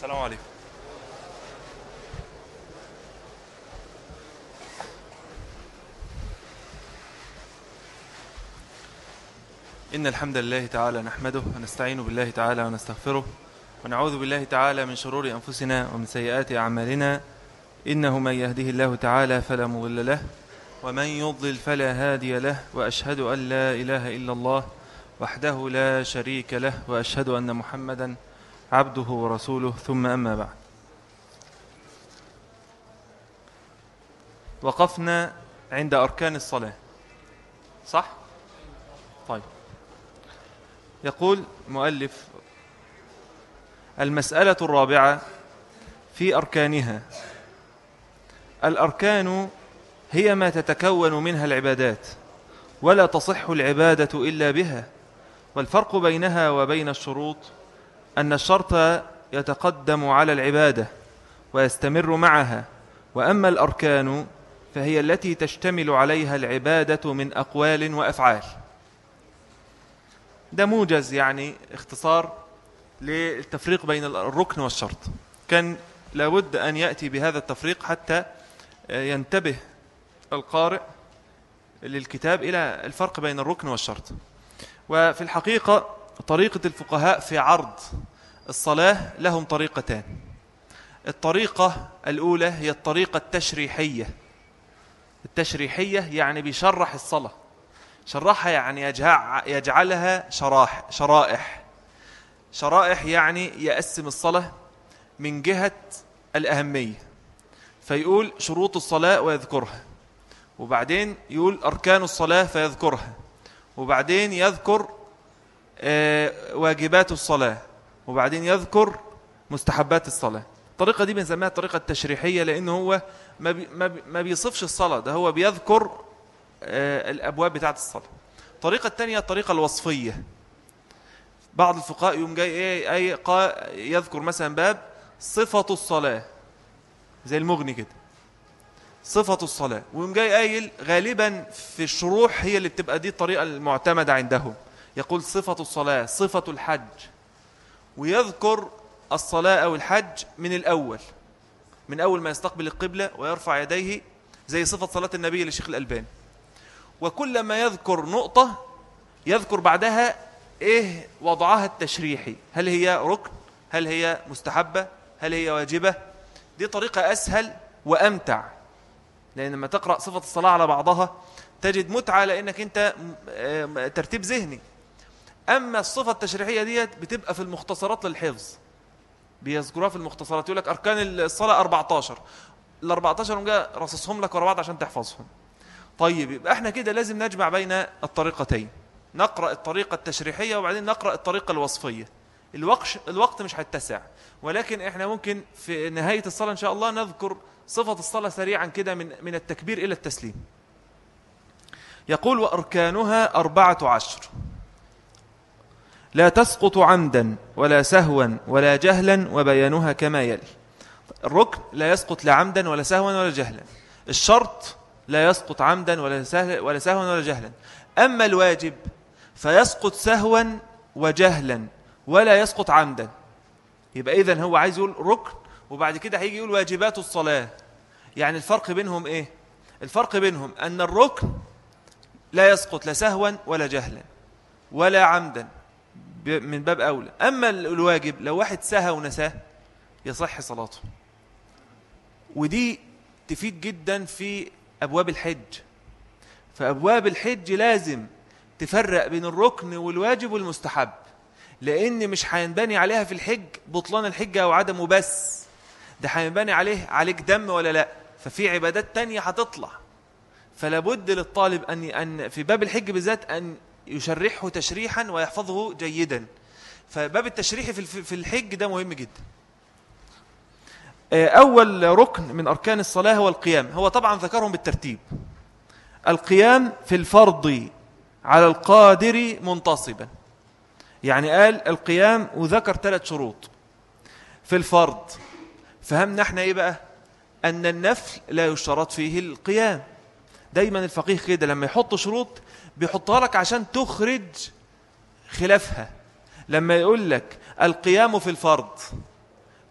السلام عليكم. إن الحمد لله تعالى نحمده ونستعين بالله تعالى ونستغفره ونعوذ بالله تعالى من شرور أنفسنا ومن سيئات أعمالنا. إنه من يهده الله تعالى فلا مضل له ومن يضلل فلا هادي له وأشهد أن لا إله إلا الله وحده لا شريك له وأشهد أن محمدا عبده ورسوله ثم أما بعد. وقفنا عند أركان الصلاة. صح؟ طيب. يقول مؤلف المسألة الرابعة في أركانها. الأركان هي ما تتكون منها العبادات ولا تصح العبادة إلا بها والفرق بينها وبين الشروط أن الشرط يتقدم على العبادة ويستمر معها وأما الأركان فهي التي تشتمل عليها العبادة من أقوال وأفعال. ده موجز يعني اختصار للتفريق بين الركن والشرط. كان لابد أن يأتي بهذا التفريق حتى ينتبه القارئ للكتاب إلى الفرق بين الركن والشرط. وفي الحقيقة طريقة الفقهاء في عرض الصلاة لهم طريقتان. الطريقة الأولى هي الطريقة التشريحية. التشريحية يعني بيشرح الصلاة. شرحها يعني يجعلها شراح شرائح. شرائح يعني يقسم الصلاة من جهة الأهمية. فيقول شروط الصلاة ويذكرها. وبعدين يقول أركان الصلاة فيذكرها. وبعدين يذكر واجبات الصلاة. وبعدين يذكر مستحبات الصلاة. الطريقة دي بنسميها الطريقة التشريحية لأنه هو ما بيصفش الصلاة ده هو بيذكر الأبواب بتاعت الصلاة. الطريقة الثانية الطريقة الوصفية. بعض الفقهاء يوم جاي إيه أي يذكر مثلا باب صفة الصلاة زي المغني كده. صفة الصلاة. ويوم جاي قايل غالبا في الشروح هي اللي بتبقى دي الطريقة المعتمدة عندهم. يقول صفة الصلاة صفة الحج. ويذكر الصلاة أو الحج من الأول من أول ما يستقبل القبلة ويرفع يديه زي صفة صلاة النبي لشيخ الألباني. وكلما يذكر نقطة يذكر بعدها إيه وضعها التشريحي. هل هي ركن؟ هل هي مستحبة؟ هل هي واجبة؟ دي طريقة أسهل وأمتع. لأن لما تقرأ صفة الصلاة على بعضها تجد متعة لأنك أنت ترتيب ذهني. أما الصفة التشريحية ديت بتبقى في المختصرات للحفظ. بيذكروها في المختصرات. يقول لك أركان الصلاة 14 ال 14 جاء رصصهم لك ورا بعض عشان تحفظهم. طيب يبقى إحنا كده لازم نجمع بين الطريقتين. نقرأ الطريقة التشريحية وبعدين نقرأ الطريقة الوصفية. الوقت الوقت مش هيتسع. ولكن إحنا ممكن في نهاية الصلاة إن شاء الله نذكر صفة الصلاة سريعا كده من من التكبير إلى التسليم. يقول وأركانها أربعة عشر. لا تسقط عمدا ولا سهوا ولا جهلا وبيانها كما يلي. الركن لا يسقط لا عمدا ولا سهوا ولا جهلا. الشرط لا يسقط عمدا ولا سهوا ولا سهوا ولا جهلا. أما الواجب فيسقط سهوا وجهلا ولا يسقط عمدا. يبقى إذن هو عايز يقول ركن وبعد كده هيجي يقول واجبات الصلاة. يعني الفرق بينهم إيه؟ الفرق بينهم أن الركن لا يسقط لا سهوا ولا جهلا ولا عمدا. من باب أولى. أما الواجب لو واحد سهى ونساه يصح صلاته. ودي تفيد جدا في أبواب الحج. فأبواب الحج لازم تفرق بين الركن والواجب والمستحب لأن مش هينبني عليها في الحج بطلان الحج أو عدمه بس ده هينبني عليه عليك دم ولا لأ؟ ففي عبادات تانية هتطلع. فلا بد للطالب أن أن في باب الحج بالذات أن يشرحه تشريحا ويحفظه جيدا. فباب التشريح في الحج ده مهم جدا. أول ركن من أركان الصلاة هو القيام. هو طبعا ذكرهم بالترتيب. القيام في الفرض على القادر منتصبا. يعني قال القيام وذكر ثلاث شروط. في الفرض فهمنا إحنا إيه بقى؟ أن النفل لا يشترط فيه القيام. دايما الفقيه كده لما يحط شروط بيحطها لك عشان تخرج خلافها. لما يقول لك القيام في الفرض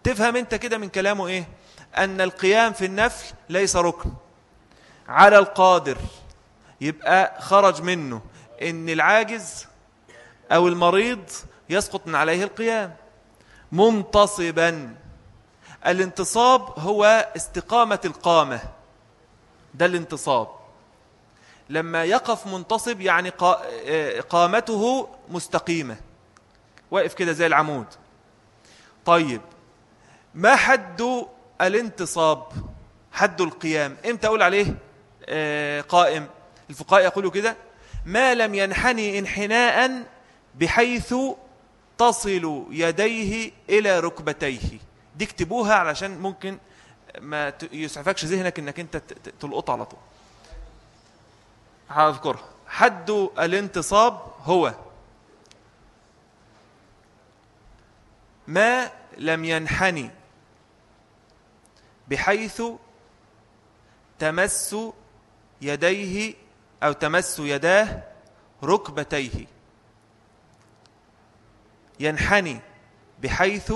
تفهم انت كده من كلامه إيه؟ أن القيام في النفل ليس ركن. على القادر يبقى خرج منه إن العاجز أو المريض يسقط من عليه القيام. منتصبا الانتصاب هو استقامة القامة. ده الانتصاب. لما يقف منتصب يعني قامته مستقيمة. واقف كده زي العمود. طيب ما حد الانتصاب حد القيام؟ إمتى أقول عليه؟ آه، قائم. الفقهاء يقولوا كده ما لم ينحني انحناء بحيث تصل يديه إلى ركبتيه. دي اكتبوها علشان ممكن ما يسعفكش ذهنك إنك أنت تلقط على طول. هذكرها حد الانتصاب هو. ما لم ينحني بحيث تمس يديه أو تمس يداه ركبتيه. ينحني بحيث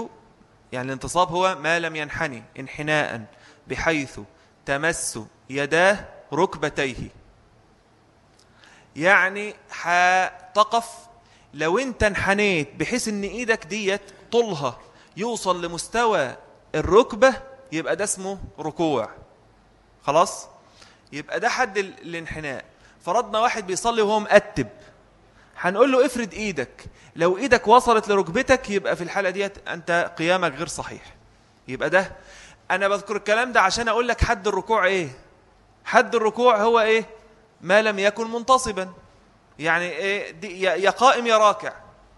يعني الانتصاب هو ما لم ينحني انحناء بحيث تمس يداه ركبتيه. يعني هتقف لو انت انحنيت بحيث ان إيدك ديت طولها يوصل لمستوى الركبة يبقى ده اسمه ركوع. خلاص؟ يبقى ده حد الانحناء. فرضنا واحد بيصلي وهو مقتب. هنقول له افرد إيدك. لو إيدك وصلت لركبتك يبقى في الحالة ديت انت قيامك غير صحيح. يبقى ده. أنا بذكر الكلام ده عشان أقول لك حد الركوع إيه؟ حد الركوع هو إيه؟ ما لم يكن منتصبا. يعني إيه يا قائم يا راكع.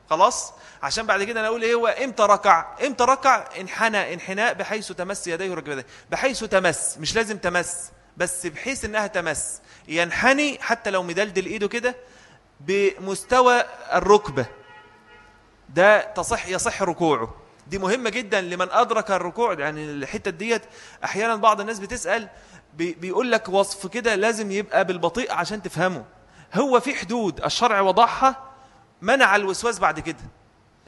خلاص؟ عشان بعد كده أنا أقول إيه هو إمتى ركع؟ إمتى ركع؟ انحنى انحناء بحيث تمس يديه ركبتيه. بحيث تمس مش لازم تمس بس بحيث إنها تمس. ينحني حتى لو مدلدل إيده كده بمستوى الركبة. ده تصح يصح ركوعه. دي مهمة جدا لمن أدرك الركوع يعني الحتة ديت أحيانا بعض الناس بتسأل بيقول لك وصف كده لازم يبقى بالبطيء عشان تفهمه. هو في حدود الشرع وضعها منع الوسواس بعد كده.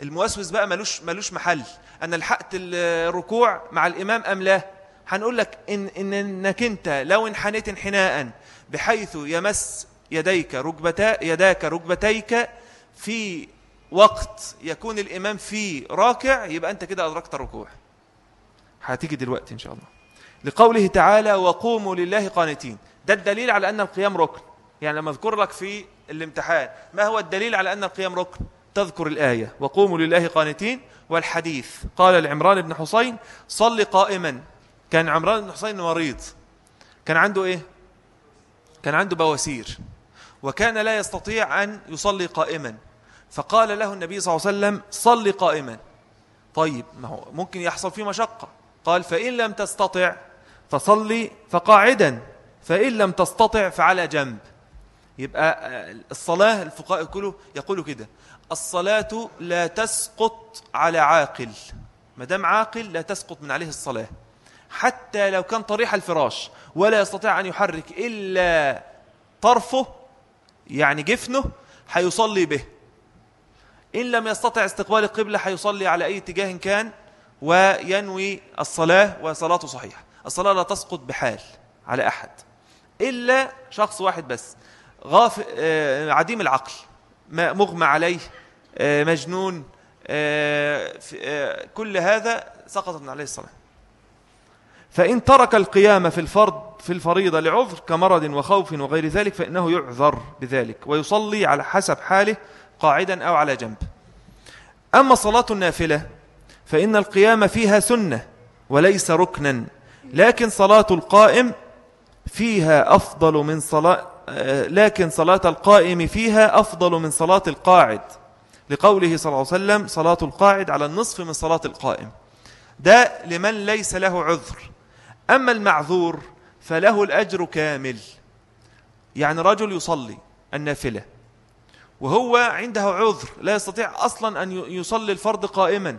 الموسوس بقى ملوش ملوش محل. أنا لحقت الركوع مع الإمام أم لا؟ هنقول لك إن, إن إنك أنت لو انحنيت انحناء بحيث يمس يديك ركبتا يداك ركبتيك في وقت يكون الإمام فيه راكع يبقى أنت كده أدركت الركوع. هتيجي دلوقتي إن شاء الله. لقوله تعالى وقوموا لله قانتين ده الدليل على أن القيام ركن. يعني لما أذكر لك في الامتحان ما هو الدليل على أن القيام ركن؟ تذكر الآية وقوموا لله قانتين والحديث قال لعمران بن حسين صل قائما كان عمران بن حسين مريض. كان عنده إيه؟ كان عنده بواسير. وكان لا يستطيع أن يصلي قائما. فقال له النبي صلى الله عليه وسلم صل قائما. طيب ما هو ممكن يحصل فيه مشقة. قال فإن لم تستطع فصلي فقاعدا فإن لم تستطع فعلى جنب. يبقى الصلاة الفقهاء يقولوا يقولوا كده الصلاة لا تسقط على عاقل. ما دام عاقل لا تسقط من عليه الصلاة. حتى لو كان طريح الفراش ولا يستطيع أن يحرك إلا طرفه يعني جفنه حيصلي به. إن لم يستطع استقبال القبلة حيصلي على أي اتجاه كان وينوي الصلاة وصلاته صحيحة. الصلاة لا تسقط بحال على أحد إلا شخص واحد بس. غاف آه، عديم العقل مغمى عليه آه، مجنون آه، كل هذا سقطت عليه الصلاة. فإن ترك القيام في الفرض في الفريضة لعذر كمرض وخوف وغير ذلك فإنه يعذر بذلك ويصلي على حسب حاله قاعدا أو على جنب. أما صلاة النافلة فإن القيام فيها سنة وليس ركنا لكن صلاة القائم فيها أفضل من صلاة لكن صلاة القائم فيها أفضل من صلاة القاعد. لقوله صلى الله عليه وسلم صلاة القاعد على النصف من صلاة القائم. ده لمن ليس له عذر. أما المعذور فله الأجر كامل. يعني رجل يصلي النافلة. وهو عنده عذر لا يستطيع أصلا أن يصلي الفرض قائما.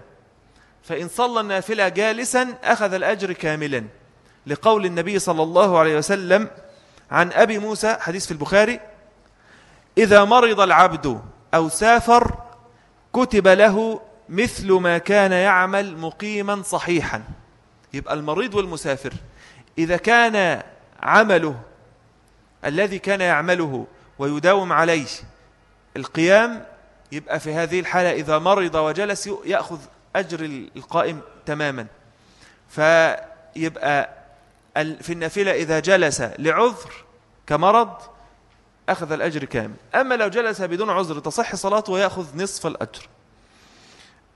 فإن صلى النافلة جالسا أخذ الأجر كاملا. لقول النبي صلى الله عليه وسلم عن أبي موسى حديث في البخاري إذا مرض العبد أو سافر كتب له مثل ما كان يعمل مقيما صحيحا. يبقى المريض والمسافر إذا كان عمله الذي كان يعمله ويداوم عليه القيام يبقى في هذه الحالة إذا مرض وجلس يأخذ أجر القائم تماما. فيبقى في النافلة إذا جلس لعذر كمرض أخذ الأجر كامل. أما لو جلس بدون عذر تصح صلاته ويأخذ نصف الأجر.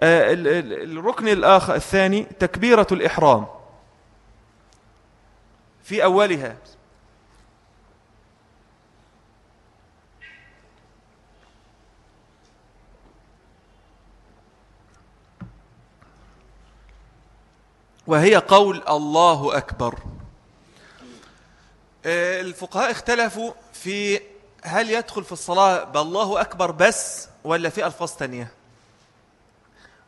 آه، الركن الآخر الثاني تكبيرة الإحرام في أولها. وهي قول الله أكبر. آه، الفقهاء اختلفوا في هل يدخل في الصلاة بالله أكبر بس ولا في ألفاظ تانية.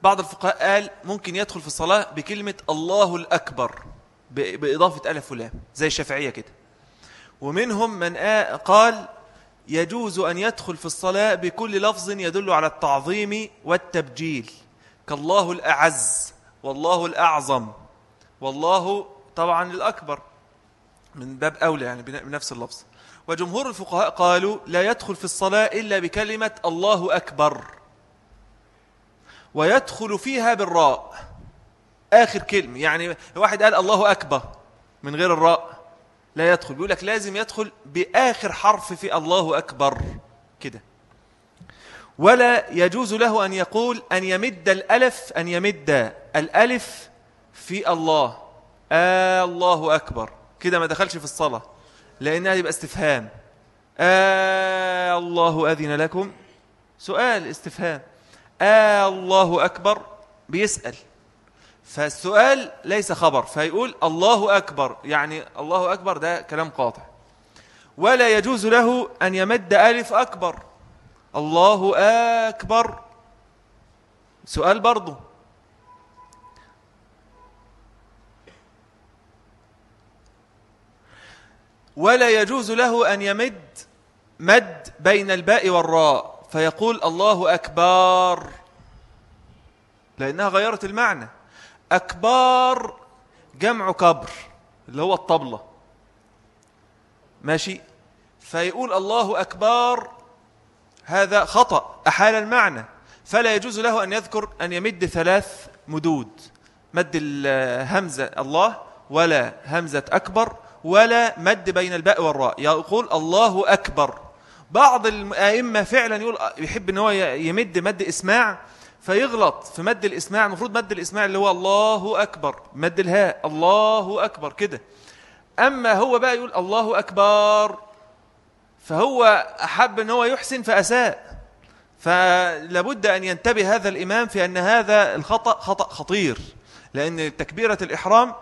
بعض الفقهاء قال ممكن يدخل في الصلاة بكلمة الله الأكبر بإضافة ألف ولام زي الشافعية كده. ومنهم من قال يجوز أن يدخل في الصلاة بكل لفظ يدل على التعظيم والتبجيل كالله الأعز والله الأعظم. والله طبعا الأكبر من باب أولى يعني بنفس اللفظ. وجمهور الفقهاء قالوا لا يدخل في الصلاة إلا بكلمة الله أكبر. ويدخل فيها بالراء. آخر كلمة يعني واحد قال الله أكبر من غير الراء لا يدخل. بيقول لك لازم يدخل بآخر حرف في الله أكبر كده. ولا يجوز له أن يقول أن يمد الألف أن يمد الألف في الله. آه الله أكبر. كده ما دخلش في الصلاة. لأنها يبقى استفهام. آه الله أذن لكم. سؤال استفهام. آه الله أكبر. بيسأل. فالسؤال ليس خبر. فيقول الله أكبر. يعني الله أكبر ده كلام قاطع. ولا يجوز له أن يمد ألف أكبر. الله أكبر. سؤال برضه ولا يجوز له أن يمد مد بين الباء والراء. فيقول الله أكبر لأنها غيرت المعنى. أكبر جمع كبر اللي هو الطبلة. ماشي؟ فيقول الله أكبر هذا خطأ أحال المعنى. فلا يجوز له أن يذكر أن يمد ثلاث مدود. مد الهمزة الله ولا همزة أكبر ولا مد بين الباء والراء. يقول الله أكبر. بعض الأئمة فعلا يقول يحب أن هو يمد مد إسماع فيغلط في مد الإسماع. المفروض مد الإسماع اللي هو الله أكبر مد الهاء الله أكبر كده. أما هو بقى يقول الله أكبر فهو أحب أن هو يحسن فأساء. فلابد أن ينتبه هذا الإمام في أن هذا الخطأ خطأ خطير لأن تكبيرة الإحرام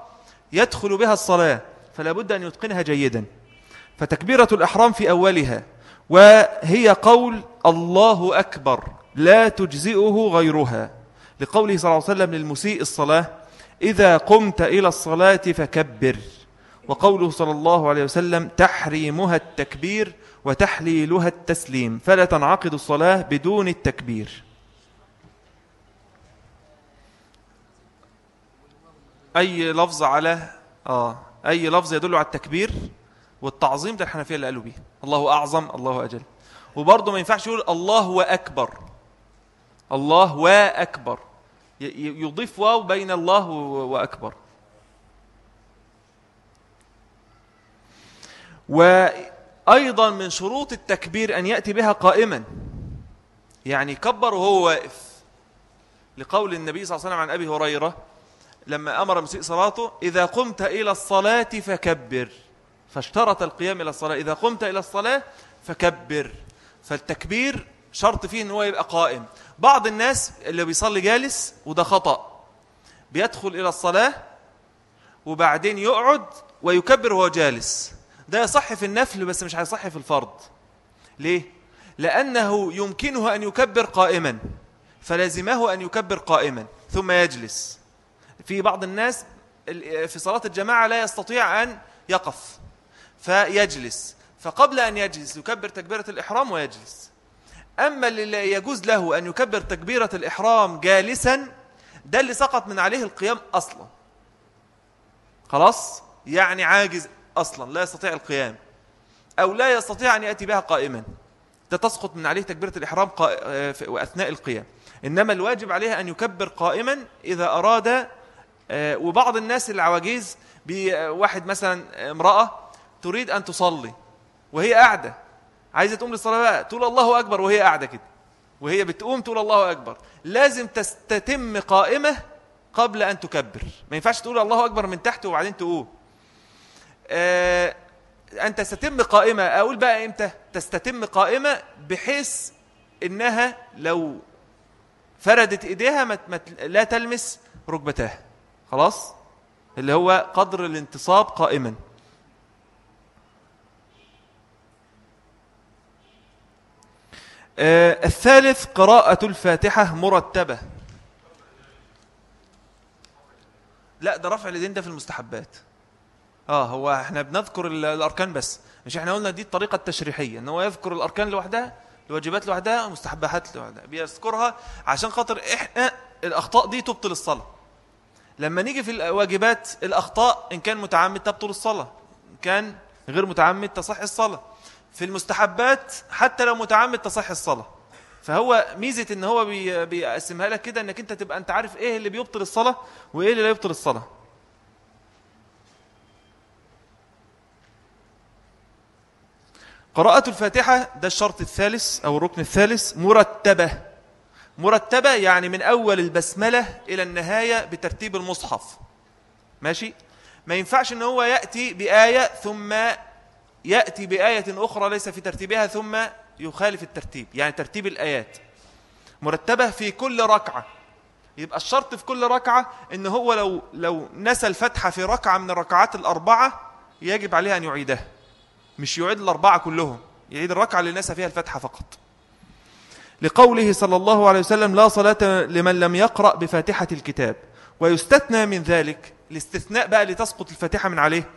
يدخل بها الصلاة. فلا بد أن يتقنها جيدا. فتكبيرة الأحرام في أولها وهي قول الله أكبر لا تجزئه غيرها. لقوله صلى الله عليه وسلم للمسيء الصلاة إذا قمت إلى الصلاة فكبر. وقوله صلى الله عليه وسلم تحريمها التكبير وتحليلها التسليم. فلا تنعقد الصلاة بدون التكبير. أي لفظ على؟ آه. أي لفظ يدل على التكبير والتعظيم ده الحنفية اللي قالوا بيه. الله أعظم الله أجل. وبرضه ما ينفعش يقول الله وأكبر. الله وأكبر. يضيف واو بين الله وأكبر. وأيضا من شروط التكبير أن يأتي بها قائما. يعني كبر وهو واقف. لقول النبي صلى الله عليه وسلم عن أبي هريرة لما أمر مسيء صلاته إذا قمت إلى الصلاة فكبر. فاشترط القيام إلى الصلاة. إذا قمت إلى الصلاة فكبر. فالتكبير شرط فيه أنه يبقى قائم. بعض الناس اللي بيصلي جالس وده خطأ. بيدخل إلى الصلاة وبعدين يقعد ويكبر وهو جالس. ده يصح في النفل بس مش هيصح في الفرض. ليه؟ لأنه يمكنه أن يكبر قائما. فلازمه أن يكبر قائما. ثم يجلس. في بعض الناس في صلاة الجماعة لا يستطيع أن يقف فيجلس فقبل أن يجلس يكبر تكبيرة الإحرام ويجلس. أما اللي يجوز له أن يكبر تكبيرة الإحرام جالسا ده اللي سقط من عليه القيام أصلا. خلاص؟ يعني عاجز أصلا لا يستطيع القيام. أو لا يستطيع أن يأتي بها قائما. ده تسقط من عليه تكبيرة الإحرام أثناء القيام. إنما الواجب عليه أن يكبر قائما إذا أراد آه، وبعض الناس العواجيز واحد مثلا امرأة تريد أن تصلي وهي قاعدة عايزة تقوم للصلاة بقى تقول الله أكبر وهي قاعدة كده وهي بتقوم تقول الله أكبر. لازم تستتم قائمة قبل أن تكبر. ما ينفعش تقول الله أكبر من تحت وبعدين تقوم. آه أن تستتم قائمة أقول بقى إمتى؟ تستتم قائمة بحيث إنها لو فردت إيديها لا تلمس ركبتها. خلاص؟ اللي هو قدر الانتصاب قائما. آه الثالث قراءة الفاتحة مرتبة. لا ده رفع اليدين ده في المستحبات. آه هو إحنا بنذكر الأركان بس. مش إحنا قلنا دي الطريقة التشريحية إن هو يذكر الأركان لوحدها الواجبات لوحدها المستحبات لوحدها. بيذكرها عشان خاطر إحنا الأخطاء دي تبطل الصلاة. لما نيجي في الواجبات الأخطاء إن كان متعمد تبطل الصلاة إن كان غير متعمد تصح الصلاة. في المستحبات حتى لو متعمد تصح الصلاة. فهو ميزة إن هو بيقسمها لك كده إنك أنت تبقى أنت عارف إيه اللي بيبطل الصلاة وإيه اللي لا يبطل الصلاة. قراءة الفاتحة ده الشرط الثالث أو الركن الثالث مرتبة. مرتبة يعني من أول البسملة إلى النهاية بترتيب المصحف. ماشي؟ ما ينفعش إن هو يأتي بآية ثم يأتي بآية أخرى ليس في ترتيبها ثم يخالف الترتيب يعني ترتيب الآيات. مرتبة في كل ركعة. يبقى الشرط في كل ركعة إن هو لو, لو نسى الفتحة في ركعة من الركعات الأربعة يجب عليه أن يعيدها مش يعيد الأربعة كلهم يعيد الركعة اللي نسى فيها الفتحة فقط. لقوله صلى الله عليه وسلم لا صلاة لمن لم يقرأ بفاتحة الكتاب. ويستثنى من ذلك الاستثناء بقى لتسقط الفاتحة من عليه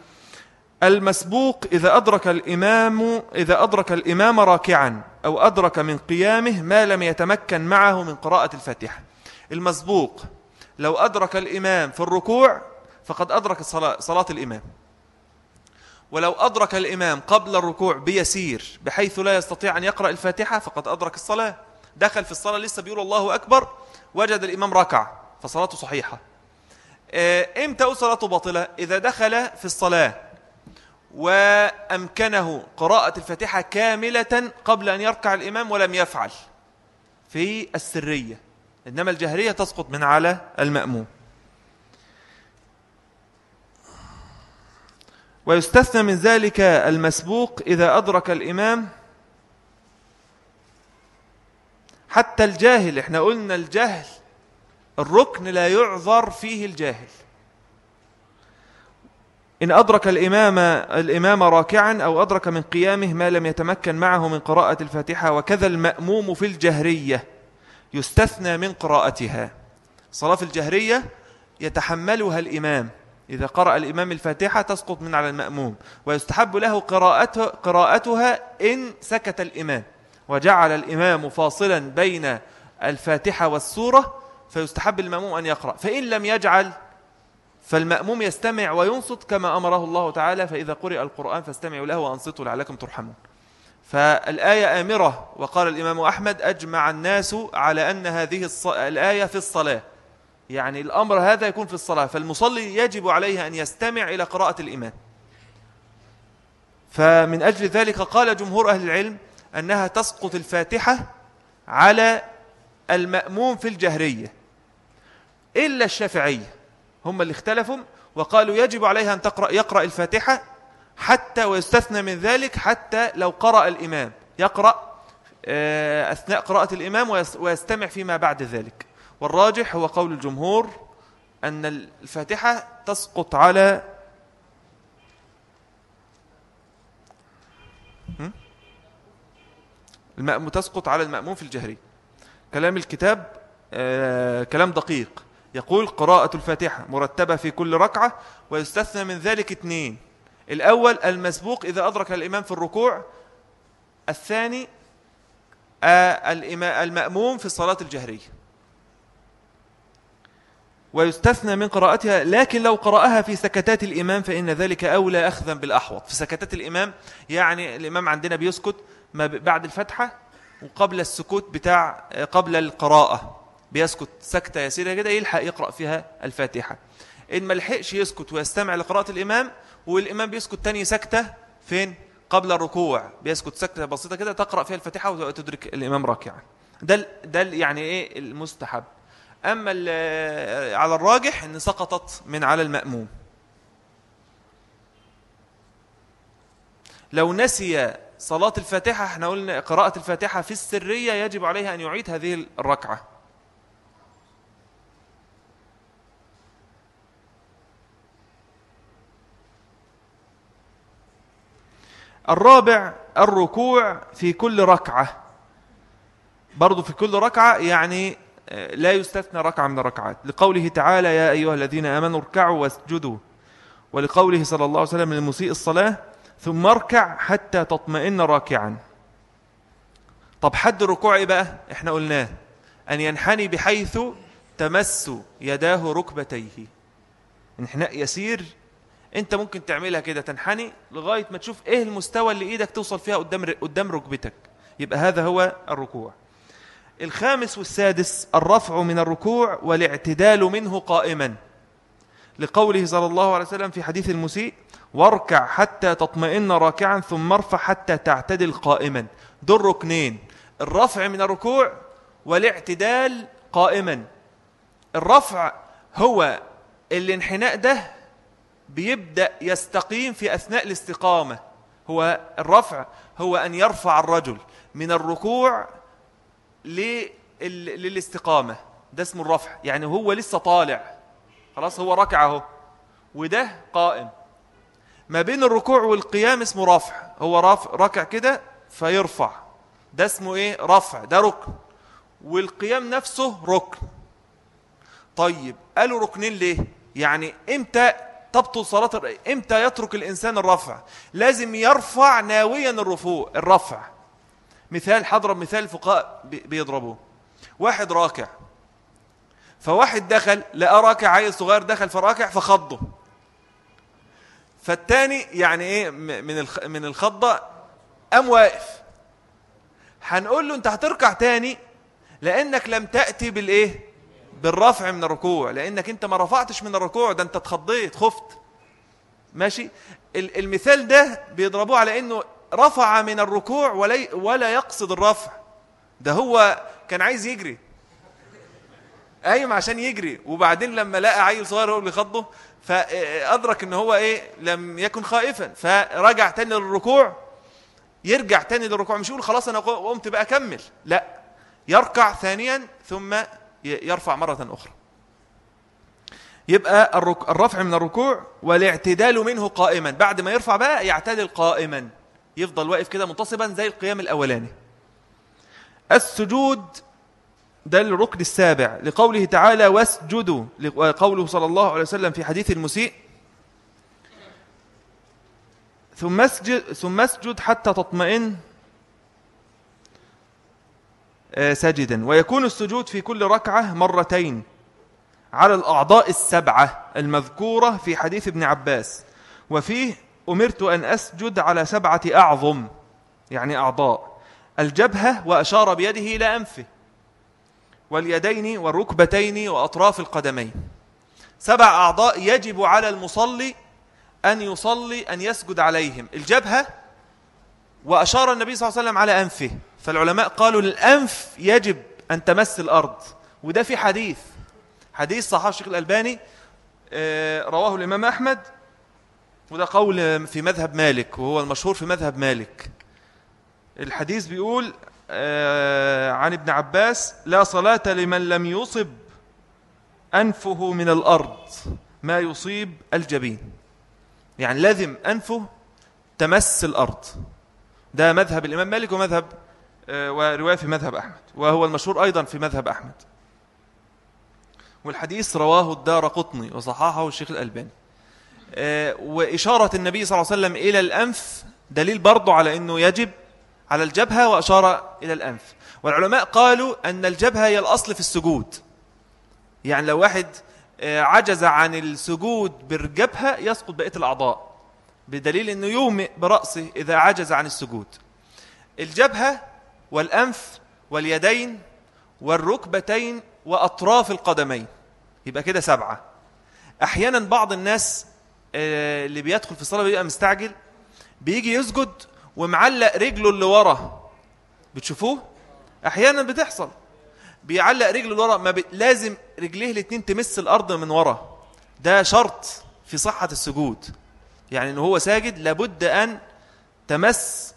المسبوق إذا أدرك الإمام إذا أدرك الإمام راكعا أو أدرك من قيامه ما لم يتمكن معه من قراءة الفاتحة. المسبوق لو أدرك الإمام في الركوع فقد أدرك صلاة, صلاة الإمام. ولو أدرك الإمام قبل الركوع بيسير بحيث لا يستطيع أن يقرأ الفاتحة فقد أدرك الصلاة. دخل في الصلاة لسه بيقول الله أكبر وجد الإمام ركع فصلاته صحيحة. آه، إمتى صلاته باطلة؟ إذا دخل في الصلاة وأمكنه قراءة الفاتحة كاملة قبل أن يركع الإمام ولم يفعل. في السرية. إنما الجهرية تسقط من على المأموم. ويستثنى من ذلك المسبوق إذا أدرك الإمام حتى الجاهل إحنا قلنا الجهل الركن لا يعذر فيه الجاهل. إن أدرك الإمام, الإمام راكعا أو أدرك من قيامه ما لم يتمكن معه من قراءة الفاتحة وكذا المأموم في الجهرية يستثنى من قراءتها. صلاة الجهرية يتحملها الإمام. إذا قرأ الإمام الفاتحة تسقط من على المأموم ويستحب له قراءته قراءتها إن سكت الإمام. وجعل الإمام فاصلا بين الفاتحة والسورة فيستحب المأموم أن يقرأ. فإن لم يجعل فالمأموم يستمع وينصت كما أمره الله تعالى فإذا قرئ القرآن فاستمعوا له وأنصتوا لعلكم ترحمون. فالآية آمرة وقال الإمام أحمد أجمع الناس على أن هذه الآية في الصلاة. يعني الأمر هذا يكون في الصلاة فالمصلي يجب عليه أن يستمع إلى قراءة الإمام فمن أجل ذلك قال جمهور أهل العلم أنها تسقط الفاتحة على المأموم في الجهرية. إلا الشافعية هم اللي اختلفوا وقالوا يجب عليها أن تقرأ يقرأ الفاتحة حتى ويستثنى من ذلك حتى لو قرأ الإمام. يقرأ آه، أثناء قراءة الإمام ويستمع فيما بعد ذلك. والراجح هو قول الجمهور أن الفاتحة تسقط على المأموم تسقط على المأموم في الجهري كلام الكتاب آه كلام دقيق. يقول قراءة الفاتحة مرتبة في كل ركعة ويستثنى من ذلك اثنين. الأول المسبوق إذا أدرك الإمام في الركوع. الثاني آه، المأموم في الصلاة الجهرية. ويستثنى من قراءتها لكن لو قرأها في سكتات الإمام فإن ذلك أولى أخذا بالأحوط. في سكتات الإمام يعني الإمام عندنا بيسكت ما بعد الفتحة وقبل السكوت بتاع قبل القراءة. بيسكت سكتة يسيرة كده يلحق يقرأ فيها الفاتحة. إن ما لحقش يسكت ويستمع لقراءة الإمام والإمام بيسكت تاني سكتة فين؟ قبل الركوع. بيسكت سكتة بسيطة كده تقرأ فيها الفاتحة وتدرك الإمام راكعا. ده ده يعني إيه المستحب. أما على الراجح أن سقطت من على المأموم. لو نسي صلاة الفاتحة إحنا قلنا قراءة الفاتحة في السرية يجب عليه أن يعيد هذه الركعة. الرابع الركوع في كل ركعة. برضو في كل ركعة يعني لا يستثنى ركعة من الركعات. لقوله تعالى يا أيها الذين آمنوا اركعوا واسجدوا. ولقوله صلى الله عليه وسلم للمسيء الصلاة ثم اركع حتى تطمئن راكعا. طب حد الركوع إيه بقى؟ إحنا قلناه. أن ينحني بحيث تمس يداه ركبتيه. انحناء يسير أنت ممكن تعملها كده تنحني لغاية ما تشوف إيه المستوى اللي إيدك توصل فيها قدام قدام ركبتك. يبقى هذا هو الركوع. الخامس والسادس الرفع من الركوع والاعتدال منه قائما. لقوله صلى الله عليه وسلم في حديث المسيء واركع حتى تطمئن راكعا ثم ارفع حتى تعتدل قائما. دول ركنين. الرفع من الركوع والاعتدال قائما. الرفع هو الانحناء ده بيبدأ يستقيم في أثناء الاستقامة. هو الرفع هو أن يرفع الرجل من الركوع للاستقامة. ده اسمه الرفع. يعني هو لسه طالع. خلاص هو ركع اهو. وده قائم. ما بين الركوع والقيام اسمه رفع هو رفع ركع كده فيرفع. ده اسمه إيه؟ رفع ده ركن. والقيام نفسه ركن. طيب قالوا ركنين ليه؟ يعني إمتى تبطل صلاة إمتى يترك الإنسان الرفع؟ لازم يرفع ناويا الرفوع الرفع. مثال حضرب مثال الفقهاء بيضربوه. واحد راكع. فواحد دخل لقى راكع عيل صغير دخل فراكع فخضه. فالتاني يعني إيه من من الخضة قام واقف. هنقول له أنت هتركع تاني لأنك لم تأتي بالإيه؟ بالرفع من الركوع. لأنك أنت ما رفعتش من الركوع ده أنت اتخضيت خفت. ماشي؟ المثال ده بيضربوه على إنه رفع من الركوع ولا ولا يقصد الرفع. ده هو كان عايز يجري. قايم عشان يجري. وبعدين لما لقى عيل صغير هو اللي خضه فأدرك إن هو إيه لم يكن خائفا. فرجع تاني للركوع يرجع تاني للركوع. مش يقول خلاص أنا قمت بقى أكمل. لا يركع ثانيا ثم يرفع مرة أخرى. يبقى الرفع من الركوع والاعتدال منه قائما. بعد ما يرفع بقى يعتدل قائما. يفضل واقف كده منتصبا زي القيام الأولاني. السجود ده الركن السابع لقوله تعالى واسجدوا قوله صلى الله عليه وسلم في حديث المسيء. ثم اسجد, ثم اسجد حتى تطمئن آه، ساجدا. ويكون السجود في كل ركعة مرتين على الأعضاء السبعة المذكورة في حديث ابن عباس. وفيه أمرت أن أسجد على سبعة أعظم يعني أعضاء. الجبهة وأشار بيده إلى أنفه. واليدين والركبتين وأطراف القدمين. سبع أعضاء يجب على المصلي أن يصلي أن يسجد عليهم. الجبهة وأشار النبي صلى الله عليه وسلم على أنفه. فالعلماء قالوا الأنف يجب أن تمس الأرض. وده في حديث. حديث صحيح الشيخ الألباني آه، رواه الإمام أحمد. وده قول في مذهب مالك وهو المشهور في مذهب مالك. الحديث بيقول عن ابن عباس لا صلاة لمن لم يصب أنفه من الأرض ما يصيب الجبين. يعني لازم أنفه تمس الأرض. ده مذهب الإمام مالك ومذهب آه، ورواية في مذهب أحمد وهو المشهور أيضا في مذهب أحمد. والحديث رواه الدار قطني وصححه الشيخ الألباني. آه، وإشارة النبي صلى الله عليه وسلم إلى الأنف دليل برضو على أنه يجب على الجبهة وأشار إلى الأنف. والعلماء قالوا أن الجبهة هي الأصل في السجود. يعني لو واحد آه، عجز عن السجود بالجبهة يسقط بقية الأعضاء بدليل أنه يومئ برأسه إذا عجز عن السجود. الجبهة والأنف واليدين والركبتين وأطراف القدمين. يبقى كده سبعة. أحيانا بعض الناس آه، اللي بيدخل في الصلاة بيبقى مستعجل بيجي يسجد ومعلق رجله اللي ورا. بتشوفوه؟ أحيانا بتحصل. بيعلق رجله لورا ما بي... لازم رجليه الاثنين تمس الأرض من ورا. ده شرط في صحة السجود. يعني ان هو ساجد لابد أن تمس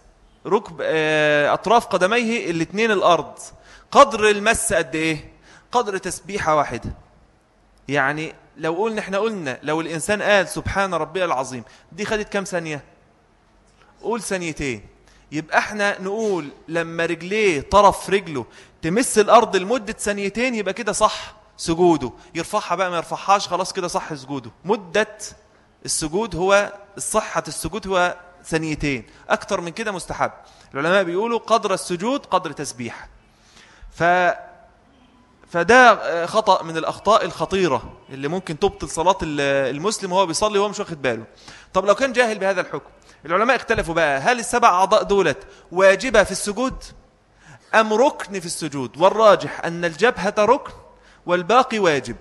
ركب آه، أطراف قدميه الاثنين الأرض. قدر المس قد إيه؟ قدر تسبيحة واحدة. يعني لو قلنا إحنا قلنا لو الإنسان قال سبحان ربي العظيم دي خدت كام ثانية؟ قول ثانيتين. يبقى إحنا نقول لما رجليه طرف رجله تمس الأرض لمدة ثانيتين يبقى كده صح سجوده. يرفعها بقى ما يرفعهاش خلاص كده صح سجوده. مدة السجود هو صحة السجود هو ثانيتين. أكتر من كده مستحب. العلماء بيقولوا قدر السجود قدر تسبيح ف فده خطأ من الأخطاء الخطيرة. اللي ممكن تبطل صلاة المسلم وهو بيصلي وهو مش واخد باله. طب لو كان جاهل بهذا الحكم العلماء اختلفوا بقى هل السبع أعضاء دولت واجبة في السجود أم ركن في السجود؟ والراجح أن الجبهة ركن والباقي واجب.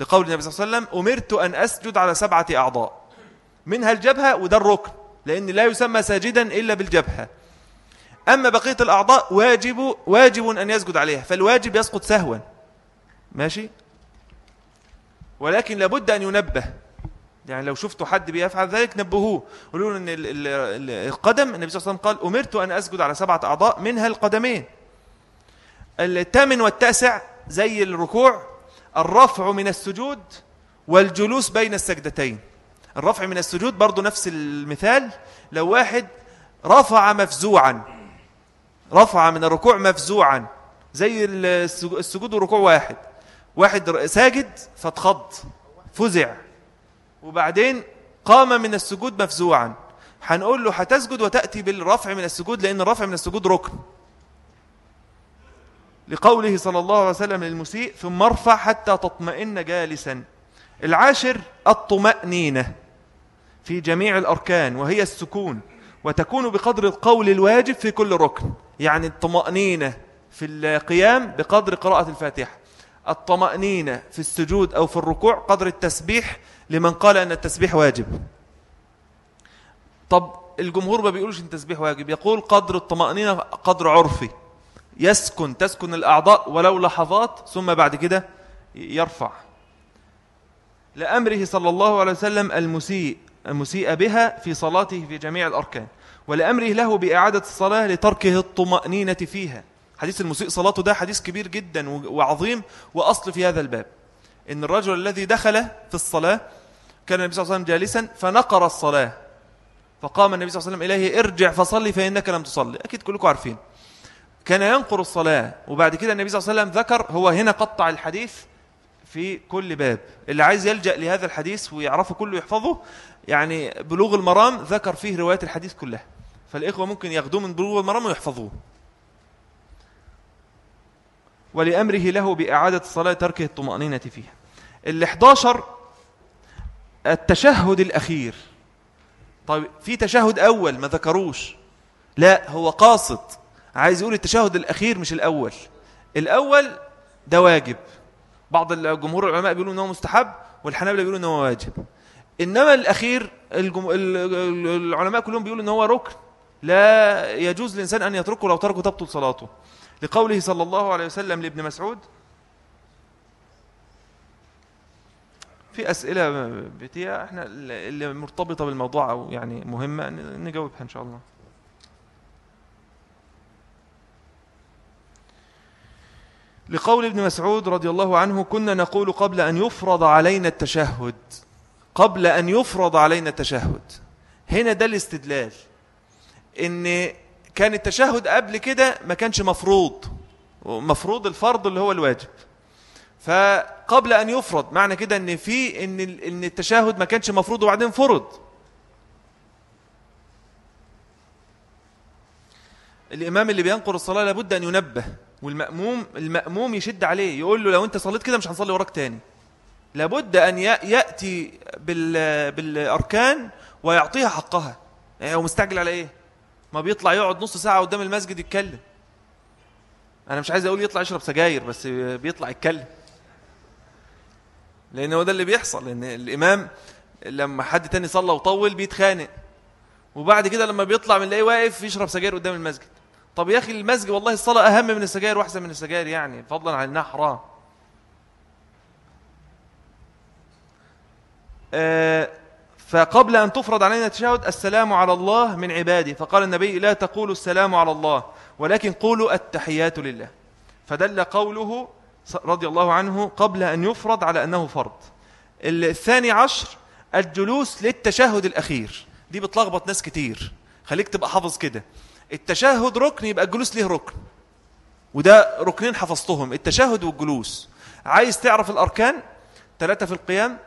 لقول النبي صلى الله عليه وسلم أمرت أن أسجد على سبعة أعضاء. منها الجبهة وده الركن لأن لا يسمى ساجدا إلا بالجبهة. أما بقية الأعضاء واجب واجب أن يسجد عليها فالواجب يسقط سهوا. ماشي؟ ولكن لابد أن ينبه. يعني لو شفتوا حد بيفعل ذلك نبهوه. قولوا له إن القدم النبي صلى الله عليه وسلم قال أمرت أن أسجد على سبعة أعضاء منها القدمين. الثامن والتاسع زي الركوع الرفع من السجود والجلوس بين السجدتين. الرفع من السجود برضو نفس المثال. لو واحد رفع مفزوعا رفع من الركوع مفزوعا زي السجود والركوع واحد. واحد ساجد فاتخض فزع. وبعدين قام من السجود مفزوعا. هنقول له هتسجد وتأتي بالرفع من السجود لأن الرفع من السجود ركن. لقوله صلى الله عليه وسلم للمسيء ثم ارفع حتى تطمئن جالسا. العاشر الطمأنينة. في جميع الأركان وهي السكون. وتكون بقدر القول الواجب في كل ركن. يعني الطمأنينة في القيام بقدر قراءة الفاتحة. الطمأنينة في السجود أو في الركوع قدر التسبيح لمن قال أن التسبيح واجب. طب الجمهور ما بيقولش إن التسبيح واجب يقول قدر الطمأنينة قدر عرفي. يسكن تسكن الأعضاء ولو لحظات ثم بعد كده يرفع. لأمره صلى الله عليه وسلم المسيء المسيء بها في صلاته في جميع الأركان. ولأمره له بإعادة الصلاة لتركه الطمأنينة فيها. حديث المسيء صلاته ده حديث كبير جدا وعظيم وأصل في هذا الباب. إن الرجل الذي دخل في الصلاة كان النبي صلى الله عليه وسلم جالسا فنقر الصلاة. فقام النبي صلى الله عليه وسلم إليه ارجع فصلي فإنك لم تصلي. أكيد كلكم عارفين. كان ينقر الصلاة وبعد كده النبي صلى الله عليه وسلم ذكر هو هنا قطع الحديث في كل باب. اللي عايز يلجأ لهذا الحديث ويعرفه كله يحفظه يعني بلوغ المرام ذكر فيه روايات الحديث كلها. فالإخوة ممكن ياخذوه من بلوغ المرام ويحفظوه. ولأمره له بإعادة الصلاة تركه الطمأنينة فيها. ال 11 التشهد الأخير. طيب في تشهد أول ما ذكروش. لا هو قاصد. عايز يقول التشهد الأخير مش الأول. الأول ده واجب. بعض الجمهور العلماء بيقولوا أنه مستحب والحنابلة بيقولوا أنه واجب. إنما الأخير. العلماء كلهم بيقولوا أنه ركن. لا يجوز للإنسان أن يتركه لو تركه تبطل صلاته. لقوله صلى الله عليه وسلم لابن مسعود في أسئلة بتيا إحنا اللي مرتبطة بالموضوع أو يعني مهمة نجاوبها إن شاء الله. لقول ابن مسعود رضي الله عنه كنا نقول قبل أن يفرض علينا التشهد. قبل أن يفرض علينا التشهد. هنا ده الاستدلال. إن كان التشهد قبل كده ما كانش مفروض مفروض الفرض اللي هو الواجب. فقبل أن يفرض معنى كده أن في إن إن التشهد ما كانش مفروض وبعدين فرض. الإمام اللي بينقر الصلاة لابد أن ينبه والمأموم المأموم يشد عليه يقول له لو أنت صليت كده مش هنصلي وراك تاني. لابد أن يأتي بالأركان ويعطيها حقها. يعني هو مستعجل على إيه؟ ما بيطلع يقعد نص ساعة قدام المسجد يتكلم. أنا مش عايز أقول يطلع يشرب سجاير بس بيطلع يتكلم. لأن هو ده اللي بيحصل لأن الإمام لما حد تاني صلى وطول بيتخانق. وبعد كده لما بيطلع من لاقيه واقف يشرب سجاير قدام المسجد. طب يا أخي المسجد والله الصلاة أهم من السجاير وأحسن من السجاير يعني فضلا عن إنها حرام آه، فقبل أن تفرض علينا التشهد السلام على الله من عباده فقال النبي لا تقولوا السلام على الله ولكن قولوا التحيات لله. فدل قوله رضي الله عنه قبل أن يفرض على أنه فرض. الثاني عشر الجلوس للتشهد الأخير. دي بتلخبط ناس كتير. خليك تبقى حافظ كده. التشهد ركن يبقى الجلوس ليه ركن. وده ركنين حفظتهم التشهد والجلوس. عايز تعرف الأركان؟ ثلاثة في القيام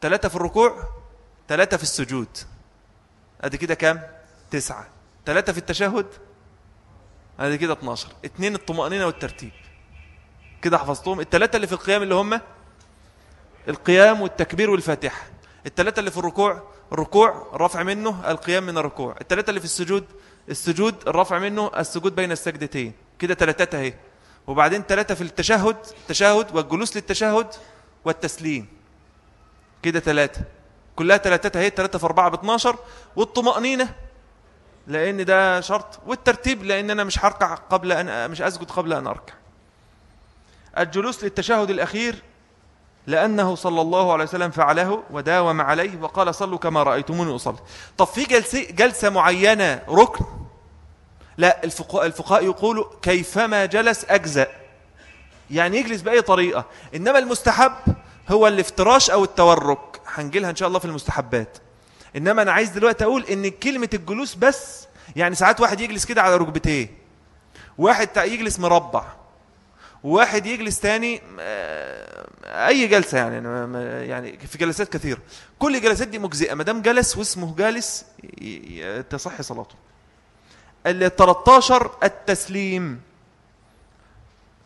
ثلاثة في الركوع ثلاثة في السجود. أدي كده كام؟ تسعة. ثلاثة في التشهد؟ أدي كده 12 اثنين الطمأنينة والترتيب. كده حفظتهم. الثلاثة اللي في القيام اللي هم؟ القيام والتكبير والفاتحة. الثلاثة اللي في الركوع؟ الركوع الرفع منه القيام من الركوع. الثلاثة اللي في السجود؟ السجود الرفع منه السجود بين السجدتين. كده ثلاثة أهي. وبعدين ثلاثة في التشهد التشهد والجلوس للتشهد والتسليم. كده ثلاثة كلها ثلاثة اهي ثلاثة في أربعة باثناشر والطمأنينة لأن ده شرط والترتيب لأن أنا مش هركع قبل أن مش أسجد قبل أن أركع. الجلوس للتشهد الأخير لأنه صلى الله عليه وسلم فعله وداوم عليه وقال صلوا كما رأيتموني أصلي. طب في جلسة, جلسة معينة ركن لا الفقهاء, الفقهاء يقولوا كيفما جلس أجزأ. يعني يجلس بأي طريقة إنما المستحب هو الافتراش أو التورك هنجيلها إن شاء الله في المستحبات. إنما أنا عايز دلوقتي أقول إن كلمة الجلوس بس يعني ساعات واحد يجلس كده على ركبتيه واحد يجلس مربع وواحد يجلس تاني آه، أي جلسة يعني يعني في جلسات كثيرة. كل الجلسات دي مجزئة. ما دام جلس واسمه جالس تصحي صلاته. ال 13 التسليم.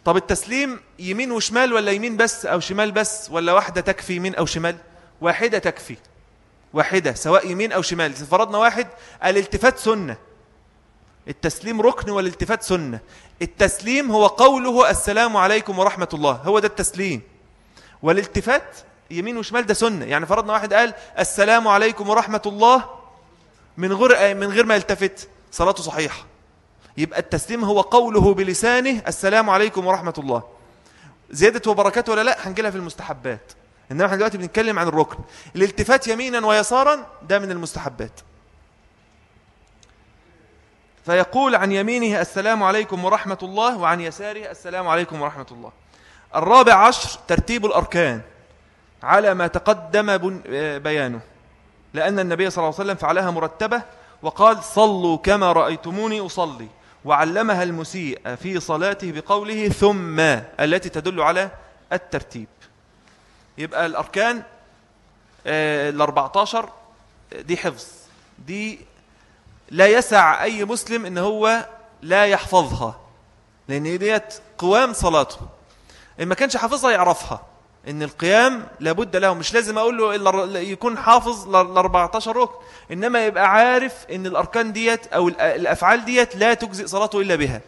طب التسليم يمين وشمال ولا يمين بس أو شمال بس ولا واحدة تكفي يمين أو شمال؟ واحدة تكفي. واحدة سواء يمين أو شمال. فرضنا واحد الالتفات سنة. التسليم ركن والالتفات سنة. التسليم هو قوله السلام عليكم ورحمة الله. هو ده التسليم. والالتفات يمين وشمال ده سنة. يعني فرضنا واحد قال السلام عليكم ورحمة الله من غير من غير ما يلتفت. صلاته صحيحة. يبقى التسليم هو قوله بلسانه السلام عليكم ورحمة الله. زيادة وبركات ولا لا؟ هنجيلها في المستحبات. إنما إحنا دلوقتي بنتكلم عن الركن. الالتفات يمينا ويسارا ده من المستحبات. فيقول عن يمينه السلام عليكم ورحمة الله وعن يساره السلام عليكم ورحمة الله. الرابع عشر ترتيب الأركان على ما تقدم بيانه. لأن النبي صلى الله عليه وسلم فعلها مرتبة وقال صلوا كما رأيتموني أصلي وعلمها المسيء في صلاته بقوله ثم التي تدل على الترتيب. يبقى الأركان آه، الأربعتاشر دي حفظ. دي لا يسع أي مسلم إن هو لا يحفظها لأن ديت قوام صلاته. إن ما كانش حافظها يعرفها. إن القيام لابد له مش لازم أقول له يكون حافظ ل 14 ركن. إنما يبقى عارف إن الأركان ديت أو الأفعال ديت لا تجزئ صلاته إلا بها.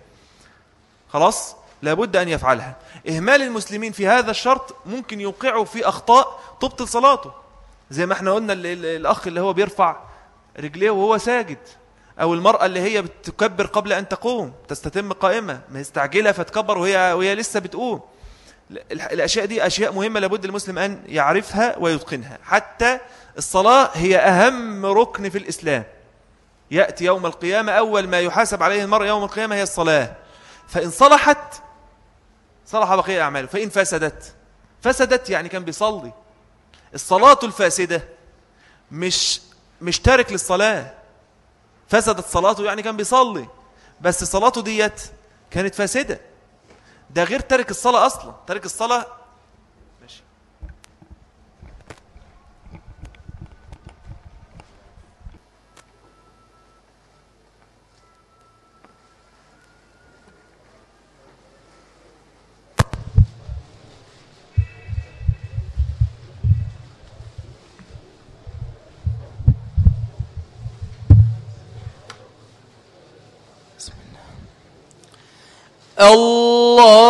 خلاص؟ لابد أن يفعلها. إهمال المسلمين في هذا الشرط ممكن يوقعوا في أخطاء تبطل صلاته. زي ما إحنا قلنا الأخ اللي هو بيرفع رجليه وهو ساجد أو المرأة اللي هي بتكبر قبل أن تقوم تستتم قائمة مستعجلة فتكبر وهي, وهي لسه بتقوم. الأشياء دي أشياء مهمة لابد المسلم أن يعرفها ويتقنها. حتى الصلاة هي أهم ركن في الإسلام. يأتي يوم القيامة أول ما يحاسب عليه المرء يوم القيامة هي الصلاة. فإن صلحت صلح بقية أعماله. فإن فسدت. فسدت يعني كان بيصلي. الصلاة الفاسدة مش مش تارك للصلاة. فسدت صلاته يعني كان بيصلي. بس صلاته ديت كانت فاسدة. ده غير ترك الصلاة أصلا. ترك الصلاة الله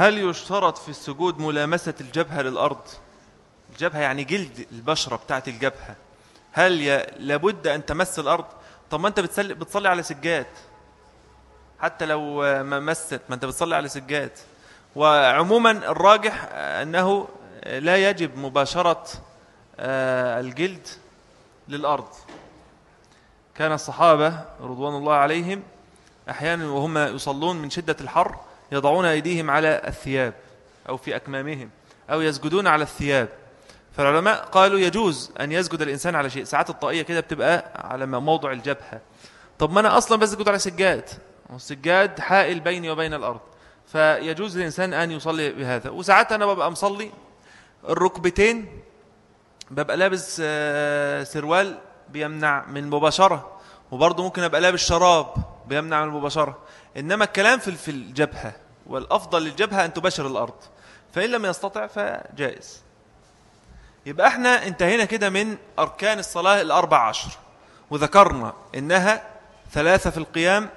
هل يشترط في السجود ملامسة الجبهة للأرض؟ الجبهة يعني جلد البشرة بتاعت الجبهة. هل ي... لابد أن تمس الأرض؟ طب ما أنت بتصلي, بتصلي على سجاد. حتى لو ما مست ما أنت بتصلي على سجاد. وعموما الراجح أنه لا يجب مباشرة آه، الجلد للأرض. كان الصحابة رضوان الله عليهم أحيانا وهم يصلون من شدة الحر يضعون أيديهم على الثياب أو في أكمامهم أو يسجدون على الثياب. فالعلماء قالوا يجوز أن يسجد الإنسان على شيء. ساعات الطاقية كده بتبقى على موضع الجبهة. طب ما أنا أصلا بسجد على سجاد والسجاد حائل بيني وبين الأرض. فيجوز للإنسان أن يصلي بهذا. وساعات أنا ببقى مصلي الركبتين ببقى لابس آه، سروال بيمنع من المباشرة وبرضه ممكن أبقى لابس شراب بيمنع من المباشرة إنما الكلام في في الجبهة والأفضل للجبهة أن تباشر الأرض فإن لم يستطع فجائز. يبقى إحنا انتهينا كده من أركان الصلاة الأربع عشر وذكرنا إنها ثلاثة في القيام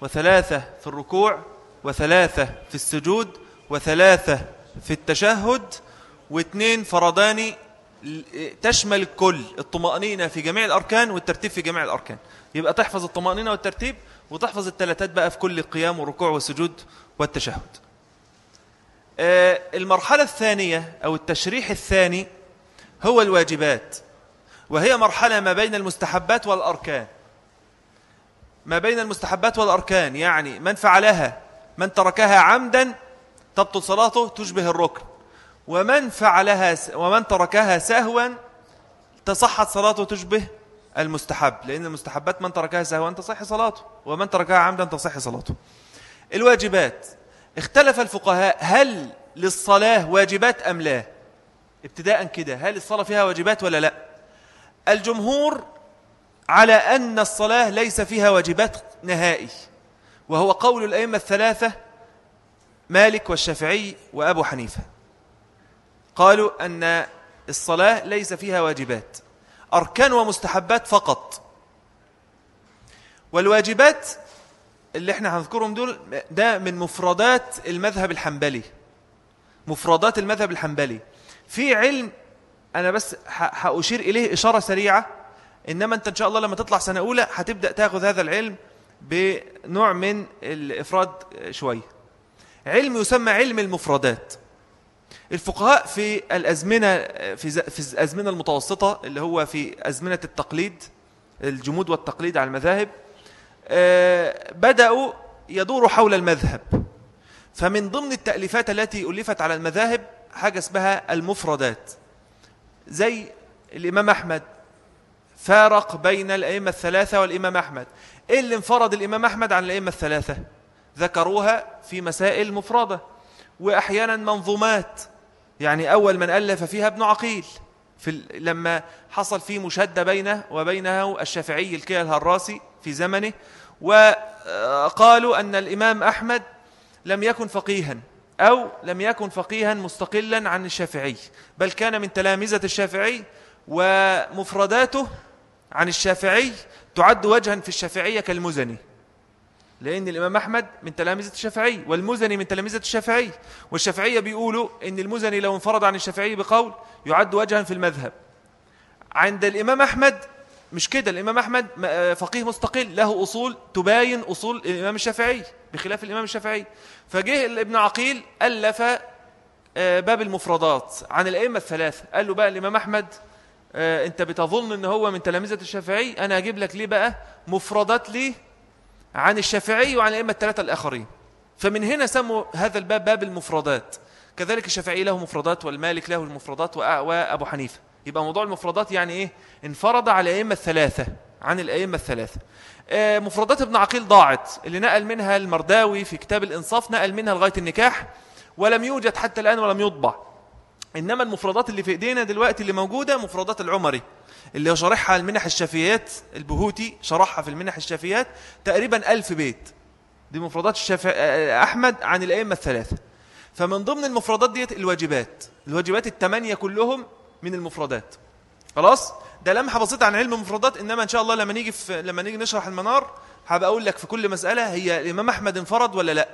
وثلاثة في الركوع وثلاثة في السجود وثلاثة في التشهد واثنين فرضان تشمل الكل الطمأنينة في جميع الأركان والترتيب في جميع الأركان. يبقى تحفظ الطمأنينة والترتيب وتحفظ الثلاثات بقى في كل القيام والركوع والسجود والتشهد. آه، المرحلة الثانية أو التشريح الثاني هو الواجبات وهي مرحلة ما بين المستحبات والأركان. ما بين المستحبات والأركان يعني من فعلها من تركها عمدا تبطل صلاته تشبه الركن. ومن فعلها ومن تركها سهوا تصحت صلاته تشبه المستحب لأن المستحبات من تركها سهوا تصح صلاته ومن تركها عمدا تصح صلاته. الواجبات اختلف الفقهاء هل للصلاة واجبات أم لا؟ ابتداء كده هل الصلاة فيها واجبات ولا لا؟ الجمهور على أن الصلاة ليس فيها واجبات نهائي وهو قول الأئمة الثلاثة مالك والشافعي وأبو حنيفة. قالوا أن الصلاة ليس فيها واجبات. أركان ومستحبات فقط. والواجبات اللي إحنا هنذكرهم دول ده من مفردات المذهب الحنبلي. مفردات المذهب الحنبلي. في علم أنا بس هأشير إليه إشارة سريعة. إنما أنت إن شاء الله لما تطلع سنة أولى هتبدأ تاخذ هذا العلم بنوع من الإفراد شوية علم يسمى علم المفردات. الفقهاء في الأزمنة في, في الأزمنة المتوسطة اللي هو في أزمنة التقليد الجمود والتقليد على المذاهب آه، بدأوا يدوروا حول المذهب. فمن ضمن التأليفات التي ألفت على المذاهب حاجة اسمها المفردات. زي الإمام أحمد فارق بين الأئمة الثلاثة والإمام أحمد. إيه اللي انفرد الإمام أحمد عن الأئمة الثلاثة؟ ذكروها في مسائل مفردة. وأحيانا منظومات يعني أول من ألف فيها ابن عقيل في لما حصل فيه مشادة بينه وبينه الشافعي الكيل الهراسي في زمنه وقالوا أن الإمام أحمد لم يكن فقيها أو لم يكن فقيها مستقلا عن الشافعي بل كان من تلامذة الشافعي ومفرداته عن الشافعي تعد وجها في الشافعية كالمزني. لأن الإمام أحمد من تلامذة الشافعي والمزني من تلامذة الشافعي والشافعية بيقولوا أن المزني لو انفرد عن الشافعي بقول يعد وجها في المذهب. عند الإمام أحمد مش كده الإمام أحمد فقيه مستقل له أصول تباين أصول الإمام الشافعي بخلاف الإمام الشافعي. فجه ابن عقيل ألف آه، باب المفردات عن الأئمة الثلاثة قال له بقى الإمام أحمد آه، أنت بتظن أن هو من تلامذة الشافعي أنا أجيب لك ليه بقى مفردات ليه عن الشافعي وعن الأئمة الثلاثة الآخرين. فمن هنا سموا هذا الباب باب المفردات. كذلك الشافعي له مفردات والمالك له المفردات وأبو حنيفة. يبقى موضوع المفردات يعني إيه؟ انفرد على الأئمة الثلاثة عن الأئمة الثلاثة. آه، مفردات ابن عقيل ضاعت. اللي نقل منها المرداوي في كتاب الإنصاف نقل منها لغاية النكاح ولم يوجد حتى الآن ولم يطبع. إنما المفردات اللي في إيدينا دلوقتي اللي موجودة مفردات العمري اللي شرحها المنح الشافيات البهوتي شرحها في المنح الشافيات تقريبا ألف بيت. دي مفردات الشافع آه، أحمد عن الأئمة الثلاثة. فمن ضمن المفردات ديت الواجبات. الواجبات الثمانية كلهم من المفردات. خلاص؟ ده لمحة بسيطة عن علم المفردات إنما إن شاء الله لما نيجي في لما نيجي نشرح المنار هبقى أقول لك في كل مسألة هي الإمام أحمد انفرد ولا لأ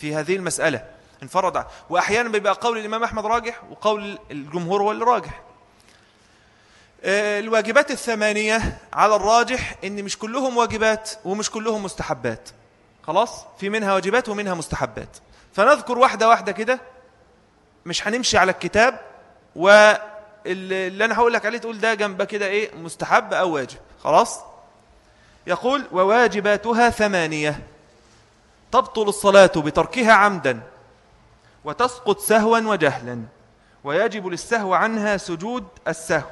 في هذه المسألة. انفرد. وأحيانا بيبقى قول الإمام أحمد راجح وقول الجمهور هو اللي راجح. آه، الواجبات الثمانية على الراجح إن مش كلهم واجبات ومش كلهم مستحبات. خلاص؟ في منها واجبات ومنها مستحبات. فنذكر واحدة واحدة كده. مش هنمشي على الكتاب. و اللي أنا هقول لك عليه تقول ده جنب كده إيه؟ مستحب أو واجب. خلاص؟ يقول وواجباتها ثمانية. تبطل الصلاة بتركها عمدا. وتسقط سهوا وجهلا ويجب للسهو عنها سجود السهو.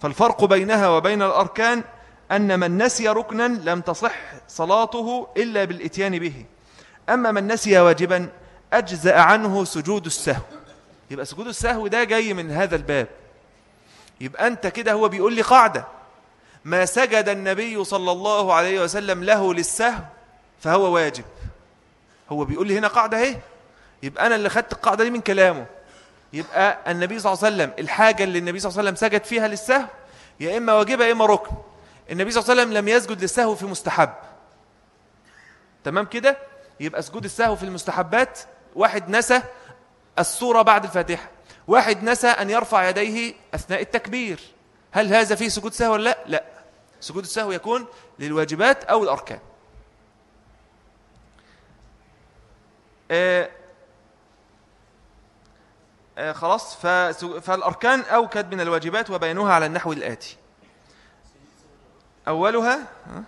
فالفرق بينها وبين الأركان أن من نسي ركنا لم تصح صلاته إلا بالإتيان به. أما من نسي واجبا أجزأ عنه سجود السهو. يبقى سجود السهو ده جاي من هذا الباب. يبقى أنت كده هو بيقول لي قاعدة. ما سجد النبي صلى الله عليه وسلم له للسهو فهو واجب. هو بيقول لي هنا قاعدة أهي. يبقى أنا اللي خدت القاعدة دي من كلامه. يبقى النبي صلى الله عليه وسلم الحاجة اللي النبي صلى الله عليه وسلم سجد فيها للسهو يا إما واجبة يا إما ركن. النبي صلى الله عليه وسلم لم يسجد للسهو في مستحب. تمام كده؟ يبقى سجود السهو في المستحبات واحد نسى السورة بعد الفاتحة. واحد نسى أن يرفع يديه أثناء التكبير. هل هذا فيه سجود سهو ولا لا؟ لا. سجود السهو يكون للواجبات أو الأركان. آه خلاص. فسج- فالأركان أوكد من الواجبات وبينها على النحو الآتي. أولها ها؟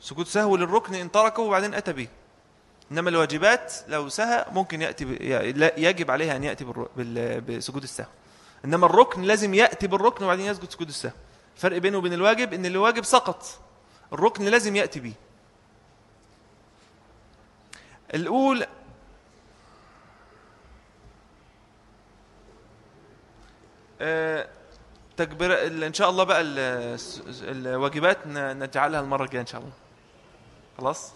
سجود سهو للركن إن تركه وبعدين أتى به. إنما الواجبات لو سهى ممكن يأتي ب... يجب عليه أن يأتي بالر... بال... بسجود السهو. إنما الركن لازم يأتي بالركن وبعدين يسجد سجود السهو. الفرق بينه وبين الواجب إن الواجب سقط. الركن لازم يأتي به. الأولى تكبير إن شاء الله بقى الواجبات نجعلها المرة الجاية إن شاء الله. خلاص؟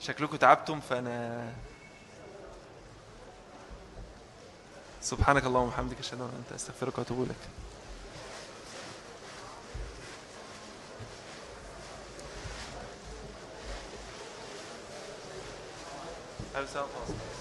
شكلكم تعبتم فأنا سبحانك اللهم وبحمدك أشهد أن أنت أستغفرك وأتوب إليك. أهلا وسهلا.